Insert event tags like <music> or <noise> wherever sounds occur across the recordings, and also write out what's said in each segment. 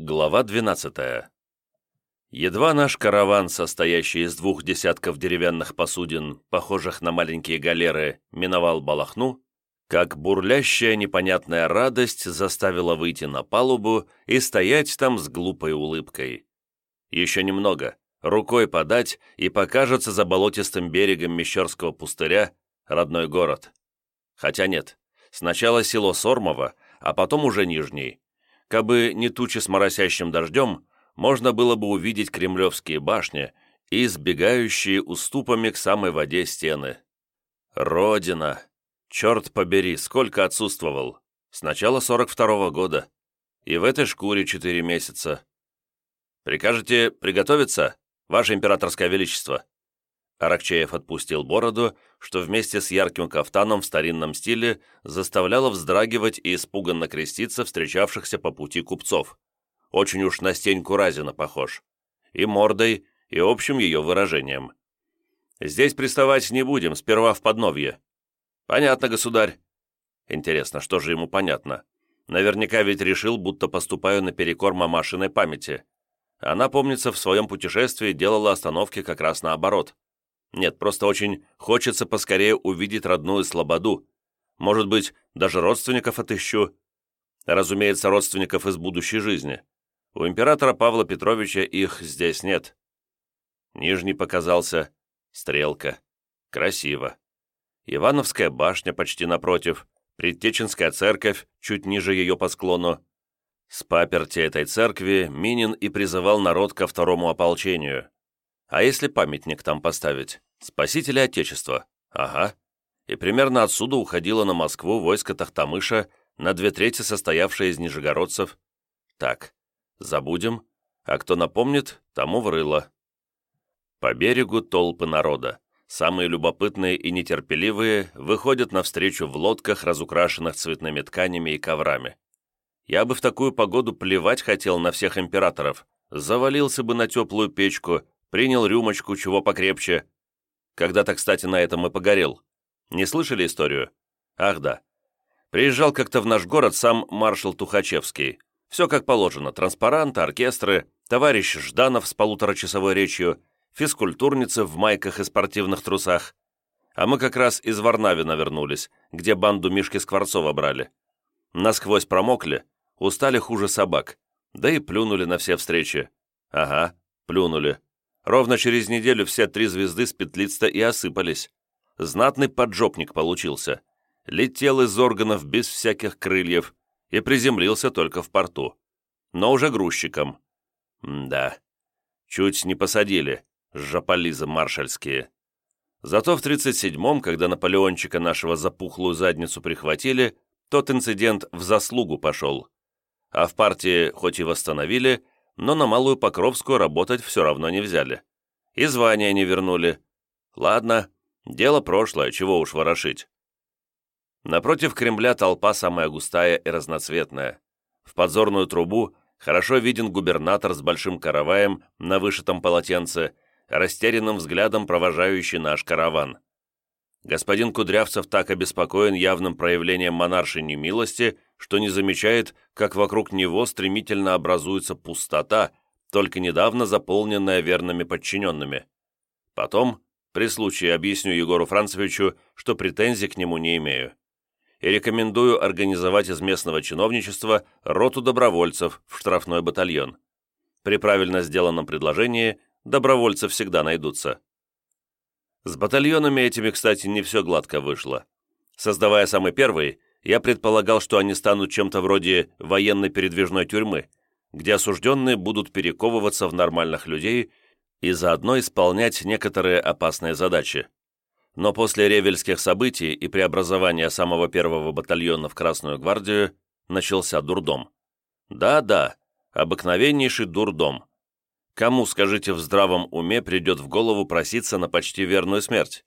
Глава 12. Едва наш караван, состоящий из двух десятков деревянных посудин, похожих на маленькие галеры, миновал Балахну, как бурлящая непонятная радость заставила выйти на палубу и стоять там с глупой улыбкой. Еще немного, рукой подать, и покажется за болотистым берегом Мещерского пустыря родной город. Хотя нет, сначала село Сормово, а потом уже Нижний, Кабы не тучи с моросящим дождем, можно было бы увидеть кремлевские башни и сбегающие уступами к самой воде стены. Родина! Черт побери, сколько отсутствовал! С начала 42-го года. И в этой шкуре четыре месяца. Прикажете приготовиться, Ваше Императорское Величество?» Аракчеев отпустил бороду, что вместе с ярким кафтаном в старинном стиле заставляло вздрагивать и испуганно креститься встречавшихся по пути купцов. Очень уж на Стеньку Разина похож. И мордой, и общим ее выражением. «Здесь приставать не будем, сперва в подновье». «Понятно, государь». Интересно, что же ему понятно? Наверняка ведь решил, будто поступаю наперекор мамашиной памяти. Она, помнится, в своем путешествии делала остановки как раз наоборот – нет, просто очень хочется поскорее увидеть родную Слободу. Может быть, даже родственников отыщу. Разумеется, родственников из будущей жизни. У императора Павла Петровича их здесь нет. Нижний показался. Стрелка. Красиво. Ивановская башня почти напротив. Предтеченская церковь чуть ниже ее по склону. С паперти этой церкви Минин и призывал народ ко второму ополчению. А если памятник там поставить? Спасители Отечества. Ага. И примерно отсюда уходило на Москву войско Тахтамыша, на две трети состоявшее из нижегородцев. Так, забудем, а кто напомнит, тому врыло. По берегу толпы народа. Самые любопытные и нетерпеливые выходят навстречу в лодках, разукрашенных цветными тканями и коврами. Я бы в такую погоду плевать хотел на всех императоров, завалился бы на теплую печку, принял рюмочку, чего покрепче. Когда-то, кстати, на этом и погорел. Не слышали историю? Ах да. Приезжал как-то в наш город сам маршал Тухачевский. Все как положено. Транспаранты, оркестры, товарищ Жданов с полуторачасовой речью, физкультурницы в майках и спортивных трусах. А мы как раз из Варнавина вернулись, где банду Мишки Скворцова брали. Насквозь промокли, устали хуже собак, да и плюнули на все встречи. Ага, плюнули. Ровно через неделю все три звезды с петлиц и осыпались. Знатный поджопник получился. Летел из органов без всяких крыльев и приземлился только в порту. Но уже грузчиком. Да. Чуть не посадили, жаполизы маршальские. Зато в 37-м, когда Наполеончика нашего запухлую задницу прихватили, тот инцидент в заслугу пошел. А в партии хоть и восстановили, но на Малую Покровскую работать все равно не взяли. И звания не вернули. Ладно, дело прошлое, чего уж ворошить. Напротив Кремля толпа самая густая и разноцветная. В подзорную трубу хорошо виден губернатор с большим караваем на вышитом полотенце, растерянным взглядом провожающий наш караван. Господин Кудрявцев так обеспокоен явным проявлением монаршей немилости, что не замечает, как вокруг него стремительно образуется пустота, только недавно заполненная верными подчиненными. Потом, при случае, объясню Егору Францевичу, что претензий к нему не имею. И рекомендую организовать из местного чиновничества роту добровольцев в штрафной батальон. При правильно сделанном предложении добровольцы всегда найдутся. С батальонами этими, кстати, не все гладко вышло. Создавая самый первый, я предполагал, что они станут чем-то вроде военной передвижной тюрьмы, где осужденные будут перековываться в нормальных людей и заодно исполнять некоторые опасные задачи. Но после ревельских событий и преобразования самого первого батальона в Красную гвардию начался дурдом. Да-да, обыкновеннейший дурдом. Кому, скажите, в здравом уме придет в голову проситься на почти верную смерть?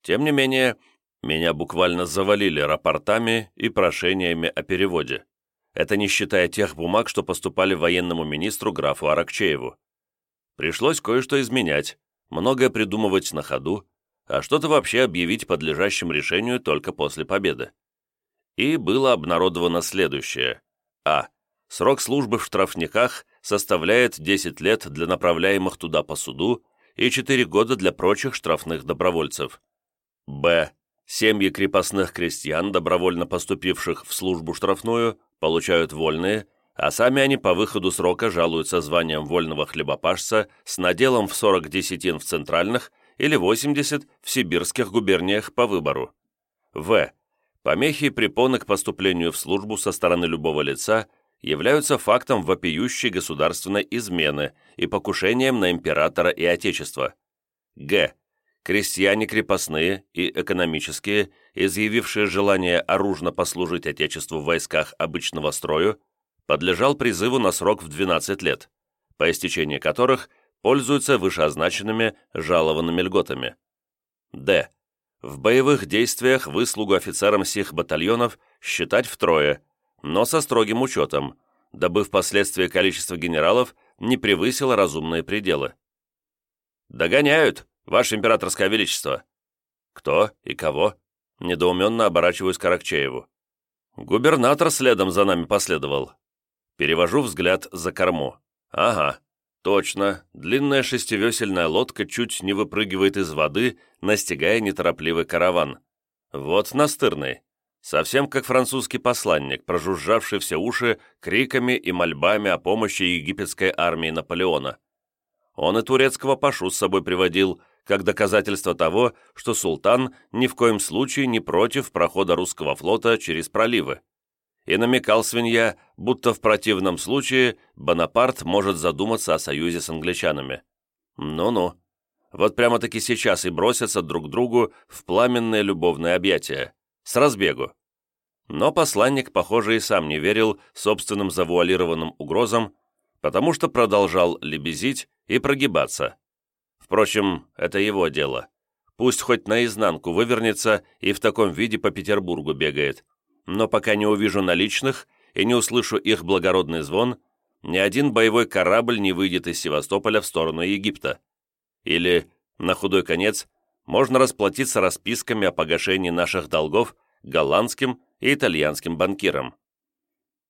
Тем не менее, меня буквально завалили рапортами и прошениями о переводе. Это не считая тех бумаг, что поступали военному министру графу Аракчееву. Пришлось кое-что изменять, многое придумывать на ходу, а что-то вообще объявить подлежащим решению только после победы. И было обнародовано следующее. А. срок службы в штрафниках составляет 10 лет для направляемых туда по суду и 4 года для прочих штрафных добровольцев. Б. Семьи крепостных крестьян, добровольно поступивших в службу штрафную, получают вольные, а сами они по выходу срока жалуются званием вольного хлебопашца с наделом в 40 десятин в центральных или 80 в сибирских губерниях по выбору. В. Помехи и препоны к поступлению в службу со стороны любого лица являются фактом вопиющей государственной измены и покушением на императора и отечество. Г. Крестьяне крепостные и экономические, изъявившие желание оружно послужить отечеству в войсках обычного строю, подлежал призыву на срок в 12 лет, по истечении которых пользуются вышеозначенными жалованными льготами. Д в боевых действиях выслугу офицерам сих батальонов считать втрое, но со строгим учетом, дабы впоследствии количество генералов не превысило разумные пределы. «Догоняют, Ваше Императорское Величество!» «Кто и кого?» Недоуменно оборачиваюсь к Аракчееву. «Губернатор следом за нами последовал». Перевожу взгляд за корму. «Ага, Точно, длинная шестивесельная лодка чуть не выпрыгивает из воды, настигая неторопливый караван. Вот настырный. Совсем как французский посланник, прожужжавший все уши криками и мольбами о помощи египетской армии Наполеона. Он и турецкого пашу с собой приводил, как доказательство того, что султан ни в коем случае не против прохода русского флота через проливы и намекал свинья, будто в противном случае Бонапарт может задуматься о союзе с англичанами. Ну-ну. Вот прямо-таки сейчас и бросятся друг другу в пламенные любовные объятия. С разбегу. Но посланник, похоже, и сам не верил собственным завуалированным угрозам, потому что продолжал лебезить и прогибаться. Впрочем, это его дело. Пусть хоть наизнанку вывернется и в таком виде по Петербургу бегает но пока не увижу наличных и не услышу их благородный звон, ни один боевой корабль не выйдет из Севастополя в сторону Египта. Или, на худой конец, можно расплатиться расписками о погашении наших долгов голландским и итальянским банкирам.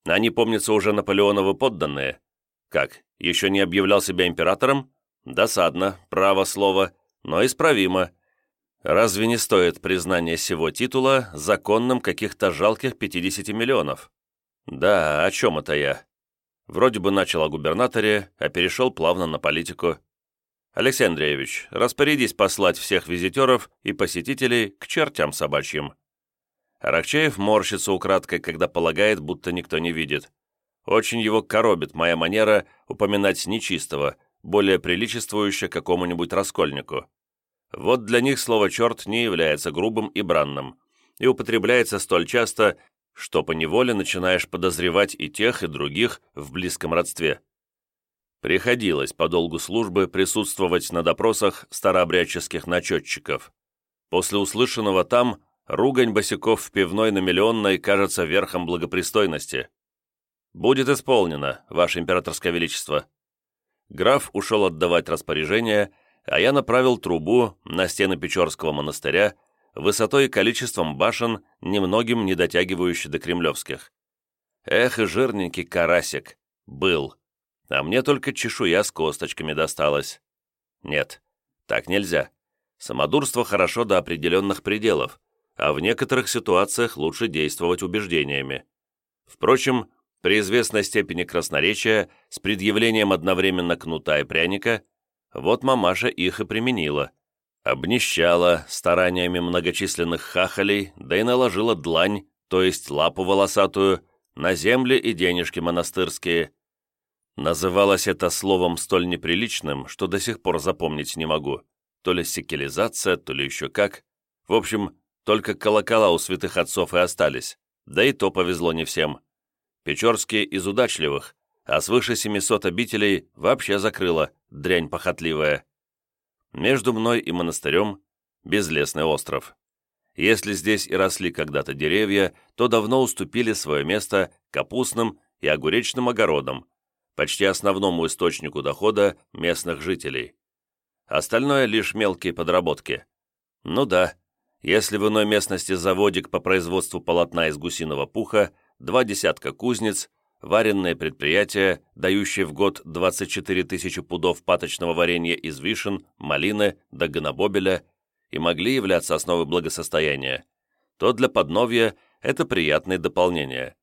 Они, помнится, уже Наполеоновы подданные. Как, еще не объявлял себя императором? Досадно, право слово, но исправимо. Разве не стоит признание сего титула законным каких-то жалких 50 миллионов? Да, о чем это я? Вроде бы начал о губернаторе, а перешел плавно на политику. Алексей Андреевич, распорядись послать всех визитеров и посетителей к чертям собачьим. Аракчеев морщится украдкой, когда полагает, будто никто не видит. Очень его коробит моя манера упоминать нечистого, более приличествующее какому-нибудь раскольнику. Вот для них слово «черт» не является грубым и бранным, и употребляется столь часто, что поневоле начинаешь подозревать и тех, и других в близком родстве. Приходилось по долгу службы присутствовать на допросах старообрядческих начетчиков. После услышанного там ругань босиков в пивной на миллионной кажется верхом благопристойности. «Будет исполнено, Ваше Императорское Величество». Граф ушел отдавать распоряжение, а я направил трубу на стены Печорского монастыря, высотой и количеством башен, немногим не дотягивающий до кремлевских. Эх, и жирненький карасик. Был. А мне только чешуя с косточками досталась. Нет, так нельзя. Самодурство хорошо до определенных пределов, а в некоторых ситуациях лучше действовать убеждениями. Впрочем, при известной степени красноречия, с предъявлением одновременно кнута и пряника, вот мамаша их и применила. Обнищала стараниями многочисленных хахалей, да и наложила длань, то есть лапу волосатую, на земли и денежки монастырские. Называлось это словом столь неприличным, что до сих пор запомнить не могу. То ли секелизация, то ли еще как. В общем, только колокола у святых отцов и остались. Да и то повезло не всем. Печорские из удачливых, а свыше 700 обителей вообще закрыла, дрянь похотливая. Между мной и монастырем безлесный остров. Если здесь и росли когда-то деревья, то давно уступили свое место капустным и огуречным огородам, почти основному источнику дохода местных жителей. Остальное лишь мелкие подработки. Ну да, если в иной местности заводик по производству полотна из гусиного пуха, два десятка кузнец, варенные предприятия, дающие в год 24 тысячи пудов паточного варенья из вишен, малины до и могли являться основой благосостояния, то для подновья это приятное дополнение.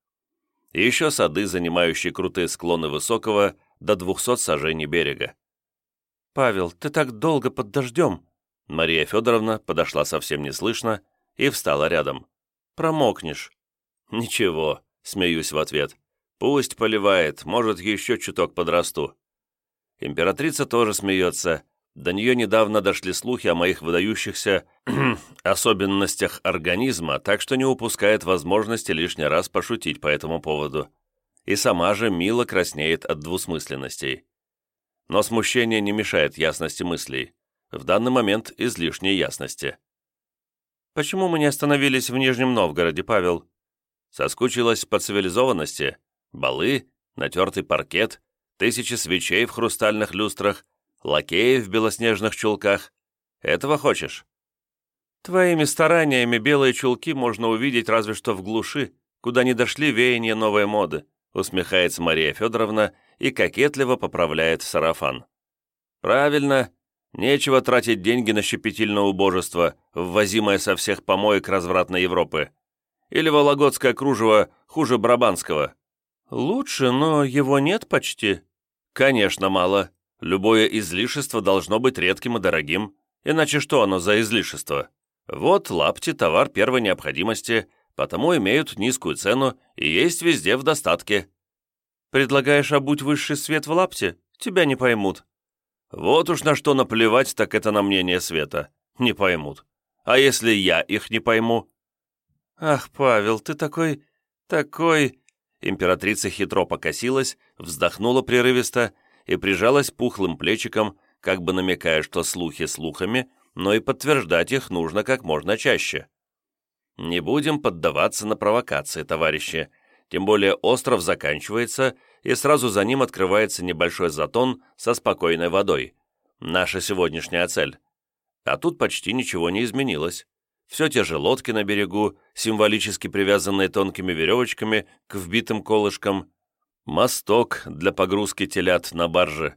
И еще сады, занимающие крутые склоны высокого до 200 сажений берега. «Павел, ты так долго под дождем!» Мария Федоровна подошла совсем неслышно и встала рядом. «Промокнешь». «Ничего», — смеюсь в ответ. «Пусть поливает, может, еще чуток подрасту». Императрица тоже смеется. До нее недавно дошли слухи о моих выдающихся <clears throat> особенностях организма, так что не упускает возможности лишний раз пошутить по этому поводу. И сама же мило краснеет от двусмысленностей. Но смущение не мешает ясности мыслей. В данный момент излишней ясности. «Почему мы не остановились в Нижнем Новгороде, Павел?» Соскучилась по цивилизованности. Балы, натертый паркет, тысячи свечей в хрустальных люстрах, лакеи в белоснежных чулках. Этого хочешь? Твоими стараниями белые чулки можно увидеть разве что в глуши, куда не дошли веяния новой моды, усмехается Мария Федоровна и кокетливо поправляет сарафан. Правильно, нечего тратить деньги на щепетильное убожество, ввозимое со всех помоек развратной Европы. Или вологодское кружево хуже брабанского. Лучше, но его нет почти. Конечно, мало. Любое излишество должно быть редким и дорогим. Иначе что оно за излишество? Вот лапти – товар первой необходимости, потому имеют низкую цену и есть везде в достатке. Предлагаешь обуть высший свет в лапте? Тебя не поймут. Вот уж на что наплевать, так это на мнение света. Не поймут. А если я их не пойму? Ах, Павел, ты такой... такой... Императрица хитро покосилась, вздохнула прерывисто и прижалась пухлым плечиком, как бы намекая, что слухи слухами, но и подтверждать их нужно как можно чаще. Не будем поддаваться на провокации, товарищи, тем более остров заканчивается, и сразу за ним открывается небольшой затон со спокойной водой. Наша сегодняшняя цель. А тут почти ничего не изменилось. Все те же лодки на берегу, символически привязанные тонкими веревочками к вбитым колышкам, мосток для погрузки телят на барже.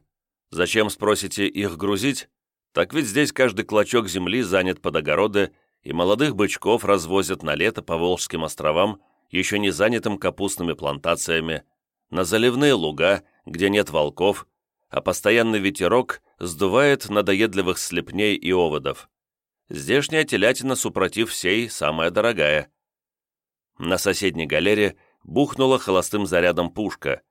Зачем, спросите, их грузить? Так ведь здесь каждый клочок земли занят под огороды, и молодых бычков развозят на лето по Волжским островам, еще не занятым капустными плантациями, на заливные луга, где нет волков, а постоянный ветерок сдувает надоедливых слепней и оводов. Здешняя телятина, супротив всей, самая дорогая. На соседней галере бухнула холостым зарядом пушка.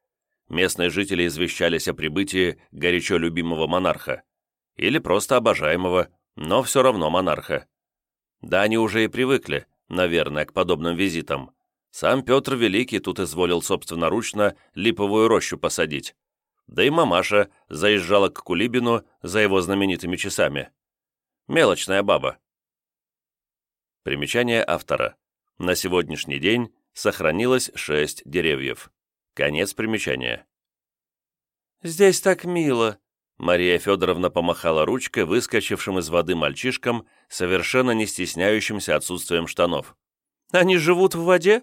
Местные жители извещались о прибытии горячо любимого монарха. Или просто обожаемого, но все равно монарха. Да, они уже и привыкли, наверное, к подобным визитам. Сам Петр Великий тут изволил собственноручно липовую рощу посадить. Да и мамаша заезжала к Кулибину за его знаменитыми часами. Мелочная баба. Примечание автора. На сегодняшний день сохранилось шесть деревьев. Конец примечания. «Здесь так мило!» Мария Федоровна помахала ручкой выскочившим из воды мальчишкам, совершенно не стесняющимся отсутствием штанов. «Они живут в воде?»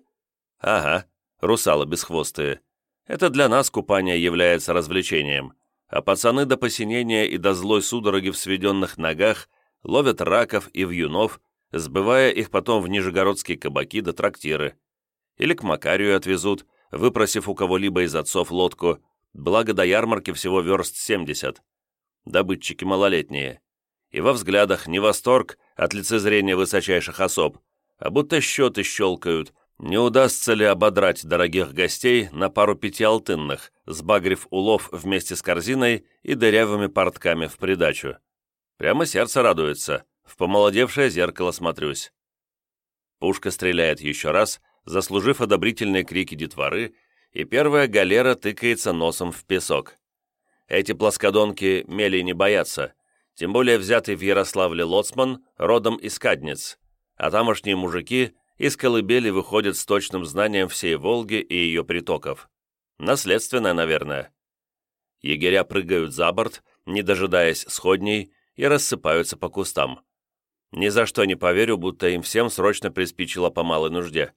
«Ага, русалы бесхвостые. Это для нас купание является развлечением, а пацаны до посинения и до злой судороги в сведенных ногах ловят раков и вьюнов, сбывая их потом в нижегородские кабаки да трактиры. Или к Макарию отвезут, выпросив у кого-либо из отцов лодку, благо до ярмарки всего верст 70. Добытчики малолетние. И во взглядах не восторг от лицезрения высочайших особ, а будто счеты щелкают, не удастся ли ободрать дорогих гостей на пару пятиалтынных, сбагрив улов вместе с корзиной и дырявыми портками в придачу. Прямо сердце радуется. В помолодевшее зеркало смотрюсь. Пушка стреляет еще раз, заслужив одобрительные крики детворы, и первая галера тыкается носом в песок. Эти плоскодонки мели не боятся, тем более взятый в Ярославле лоцман родом из Кадниц, а тамошние мужики из колыбели выходят с точным знанием всей Волги и ее притоков. Наследственное, наверное. Егеря прыгают за борт, не дожидаясь сходней, и рассыпаются по кустам. Ни за что не поверю, будто им всем срочно приспичило по малой нужде.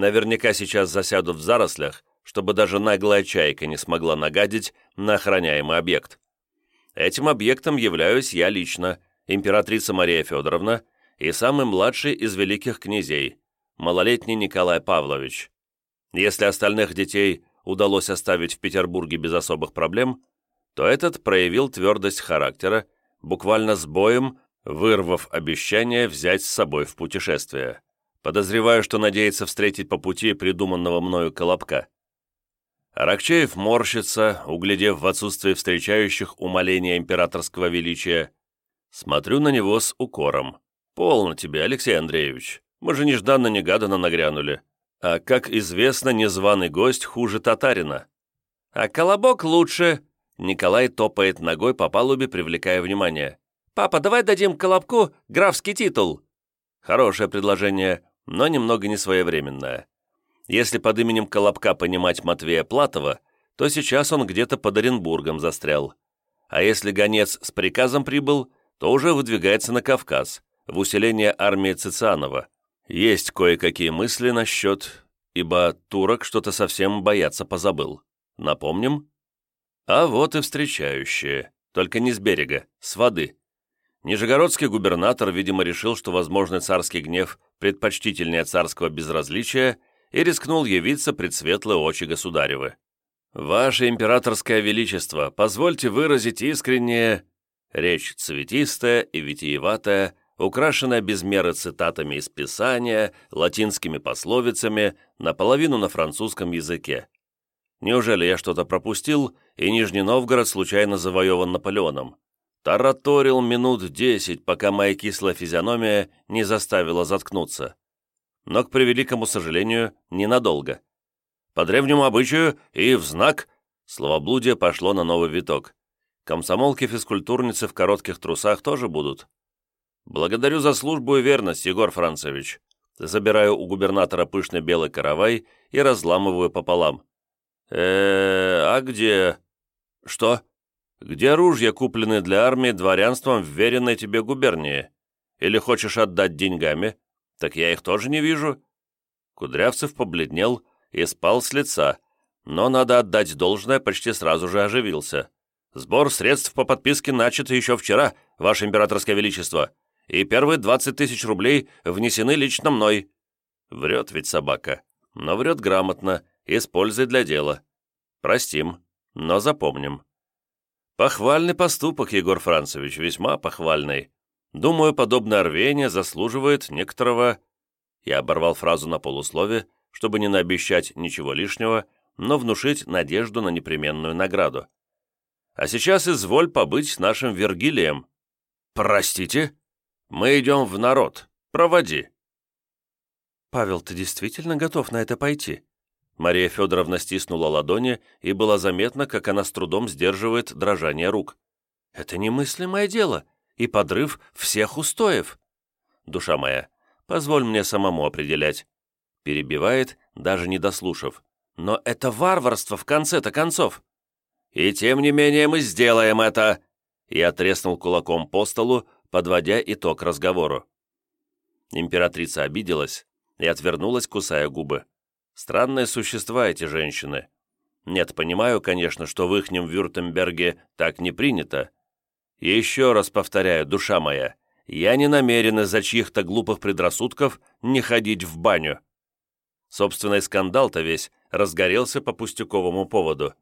Наверняка сейчас засядут в зарослях, чтобы даже наглая чайка не смогла нагадить на охраняемый объект. Этим объектом являюсь я лично, императрица Мария Федоровна и самый младший из великих князей, малолетний Николай Павлович. Если остальных детей удалось оставить в Петербурге без особых проблем, то этот проявил твердость характера, буквально с боем, вырвав обещание взять с собой в путешествие. Подозреваю, что надеется встретить по пути придуманного мною Колобка. Аракчеев морщится, углядев в отсутствие встречающих умоления императорского величия. Смотрю на него с укором. «Полно тебе, Алексей Андреевич. Мы же нежданно-негаданно нагрянули. А, как известно, незваный гость хуже татарина. А колобок лучше. Николай топает ногой по палубе, привлекая внимание. «Папа, давай дадим колобку графский титул». Хорошее предложение, но немного несвоевременное. Если под именем Колобка понимать Матвея Платова, то сейчас он где-то под Оренбургом застрял. А если гонец с приказом прибыл, то уже выдвигается на Кавказ, в усиление армии Цицианова. Есть кое-какие мысли насчет, ибо турок что-то совсем бояться позабыл. Напомним? А вот и встречающие, только не с берега, с воды. Нижегородский губернатор, видимо, решил, что возможный царский гнев предпочтительнее царского безразличия и рискнул явиться пред светлые очи государевы. «Ваше императорское величество, позвольте выразить искреннее...» Речь цветистая и витиеватая, украшенная без меры цитатами из Писания, латинскими пословицами, наполовину на французском языке. Неужели я что-то пропустил, и Нижний Новгород случайно завоеван Наполеоном? Тараторил минут десять, пока моя кислая физиономия не заставила заткнуться. Но, к превеликому сожалению, ненадолго. По древнему обычаю и в знак словоблудие пошло на новый виток. Комсомолки-физкультурницы в коротких трусах тоже будут. «Благодарю за службу и верность, Егор Францевич». Забираю у губернатора пышный белый каравай и разламываю пополам. э а где...» «Что?» «Где ружья, купленные для армии дворянством вверенной тебе губернии? Или хочешь отдать деньгами? Так я их тоже не вижу». Кудрявцев побледнел и спал с лица, но, надо отдать должное, почти сразу же оживился. «Сбор средств по подписке начат еще вчера, Ваше Императорское Величество и первые двадцать тысяч рублей внесены лично мной». Врет ведь собака, но врет грамотно и с для дела. Простим, но запомним. Похвальный поступок, Егор Францевич, весьма похвальный. Думаю, подобное рвение заслуживает некоторого... Я оборвал фразу на полуслове, чтобы не наобещать ничего лишнего, но внушить надежду на непременную награду. А сейчас изволь побыть нашим Вергилием. «Простите?» Мы идем в народ. Проводи». «Павел, ты действительно готов на это пойти?» Мария Федоровна стиснула ладони, и было заметно, как она с трудом сдерживает дрожание рук. «Это немыслимое дело и подрыв всех устоев. Душа моя, позволь мне самому определять». Перебивает, даже не дослушав. «Но это варварство в конце-то концов!» «И тем не менее мы сделаем это!» Я треснул кулаком по столу, подводя итог разговору. Императрица обиделась и отвернулась, кусая губы. Странные существа эти женщины. Нет, понимаю, конечно, что в ихнем Вюртемберге так не принято. Еще раз повторяю, душа моя, я не намерен из-за чьих-то глупых предрассудков не ходить в баню. Собственный скандал-то весь разгорелся по пустяковому поводу.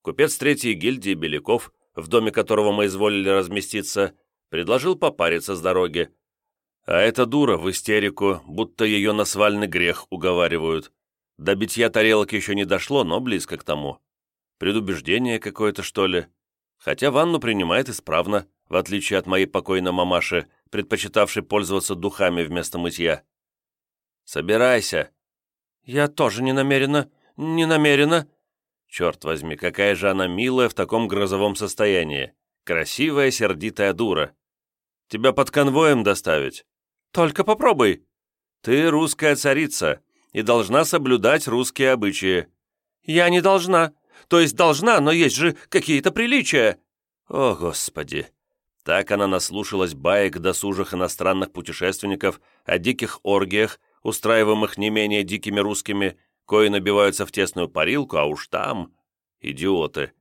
Купец третьей гильдии Беляков, в доме которого мы изволили разместиться, предложил попариться с дороги. А эта дура в истерику, будто ее на свальный грех уговаривают. До битья тарелок еще не дошло, но близко к тому. Предубеждение какое-то, что ли. Хотя ванну принимает исправно, в отличие от моей покойной мамаши, предпочитавшей пользоваться духами вместо мытья. «Собирайся». «Я тоже не намерена, не намерена». Черт возьми, какая же она милая в таком грозовом состоянии. Красивая, сердитая дура. Тебя под конвоем доставить? Только попробуй. Ты русская царица и должна соблюдать русские обычаи. Я не должна. То есть должна, но есть же какие-то приличия. О, Господи. Так она наслушалась баек досужих иностранных путешественников о диких оргиях, устраиваемых не менее дикими русскими, кои набиваются в тесную парилку, а уж там... Идиоты.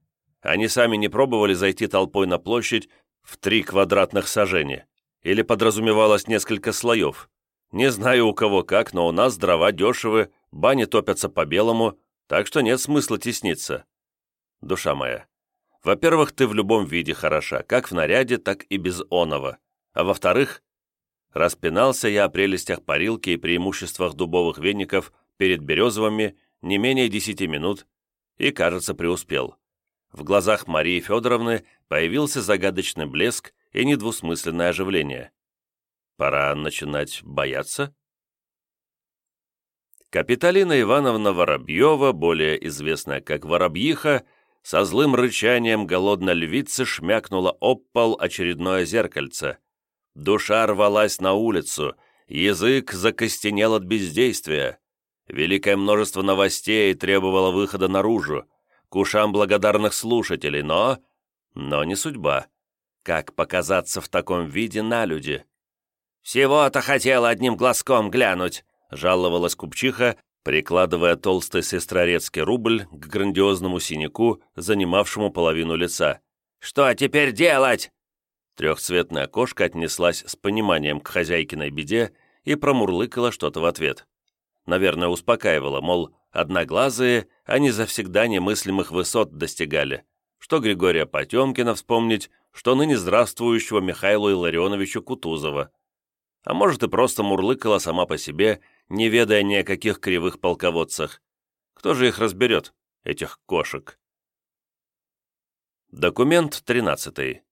Они сами не пробовали зайти толпой на площадь в три квадратных сажения. Или подразумевалось несколько слоев. Не знаю у кого как, но у нас дрова дешевы, бани топятся по-белому, так что нет смысла тесниться. Душа моя, во-первых, ты в любом виде хороша, как в наряде, так и без оного. А во-вторых, распинался я о прелестях парилки и преимуществах дубовых веников перед березовыми не менее десяти минут и, кажется, преуспел. В глазах Марии Федоровны появился загадочный блеск и недвусмысленное оживление. Пора начинать бояться? Капиталина Ивановна Воробьева, более известная как Воробьиха, со злым рычанием голодной львицы шмякнула об пол очередное зеркальце. Душа рвалась на улицу, язык закостенел от бездействия. Великое множество новостей требовало выхода наружу, к ушам благодарных слушателей, но... Но не судьба. Как показаться в таком виде на люди? «Всего-то хотела одним глазком глянуть», — жаловалась купчиха, прикладывая толстый сестрорецкий рубль к грандиозному синяку, занимавшему половину лица. «Что теперь делать?» Трехцветная кошка отнеслась с пониманием к хозяйкиной беде и промурлыкала что-то в ответ. Наверное, успокаивала, мол, одноглазые, они завсегда немыслимых высот достигали. Что Григория Потемкина вспомнить, что ныне здравствующего Михаилу Илларионовичу Кутузова. А может и просто мурлыкала сама по себе, не ведая ни о каких кривых полководцах. Кто же их разберет, этих кошек? Документ тринадцатый.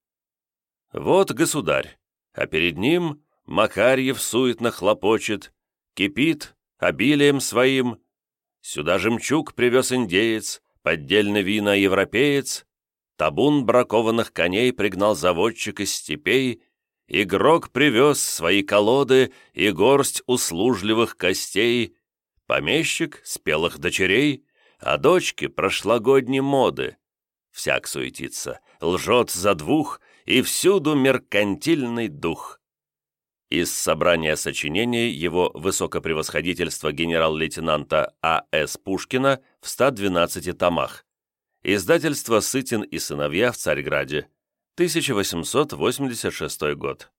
Вот государь, а перед ним Макарьев суетно хлопочет, кипит обилием своим. Сюда жемчуг привез индеец, поддельный вина европеец, табун бракованных коней пригнал заводчик из степей, игрок привез свои колоды и горсть услужливых костей, помещик спелых дочерей, а дочки прошлогодней моды. Всяк суетится, лжет за двух, и всюду меркантильный дух. Из собрания сочинений его высокопревосходительства генерал-лейтенанта А.С. Пушкина в 112 томах. Издательство «Сытин и сыновья» в Царьграде. 1886 год.